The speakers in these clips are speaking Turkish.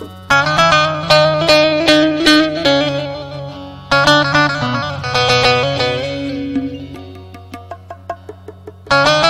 Thank you.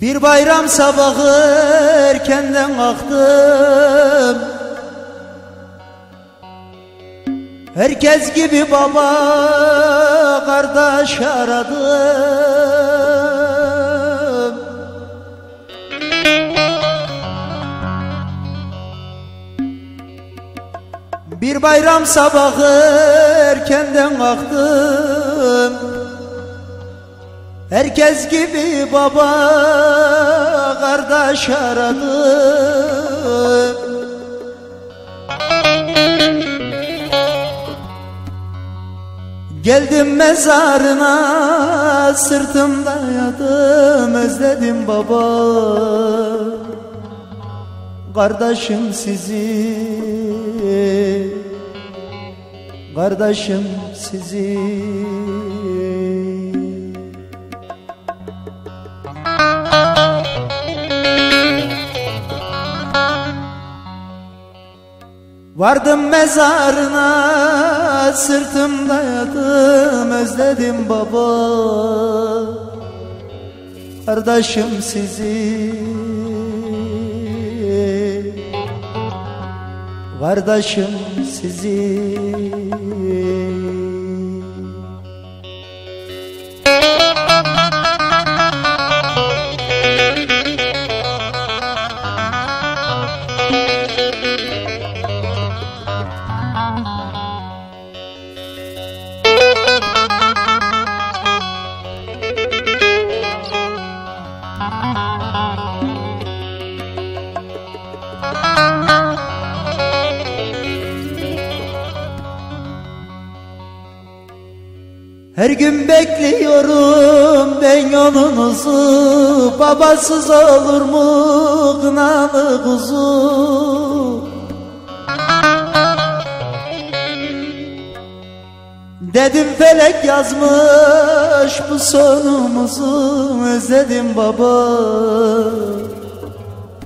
Bir bayram sabahı erkenden kalktım. Herkes gibi baba kardeş aradım. Bir bayram sabahı erkenden kalktım Herkes gibi baba kardeş aradım Geldim mezarına sırtımda yadım özledim baba. Kardeşim sizi Kardeşim sizi Vardım mezarına sırtım dayadım özledim baba. Kardeşim sizi. Kardeşim sizi Her gün bekliyorum ben yolunuzu Babasız olur mu kınalı kuzu? Dedim felek yazmış bu sonumuzu Özledim baba.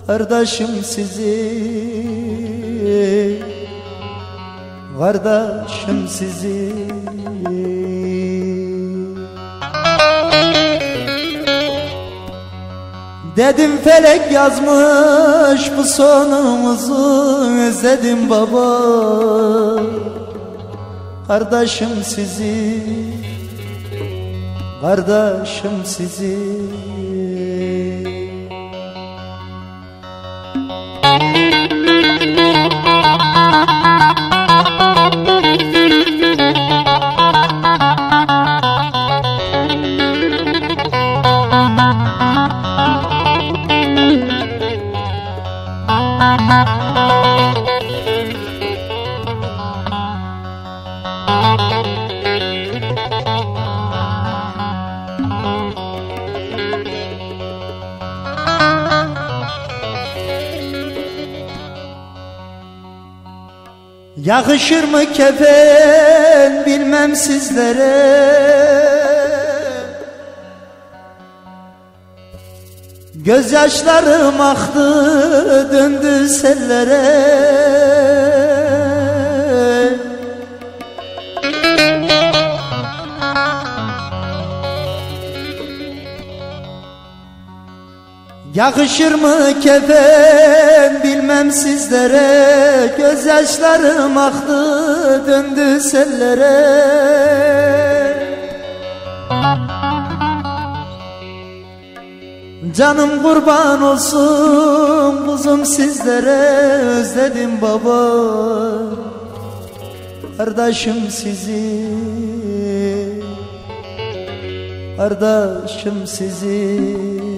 Kardeşim sizi Kardeşim sizi. Dedim felek yazmış bu sonumuzu Özledim baba. Kardeşim sizi Kardeşim sizi Yakışır mı kefen bilmem sizlere. Gözyaşlarım aktı döndü sellere Yakışır mı kefen bilmem sizlere. Gözyaşlarım aktı döndü sellere. Canım kurban olsun kuzum sizlere. Özledim baba. Kardeşim sizi. Kardeşim sizi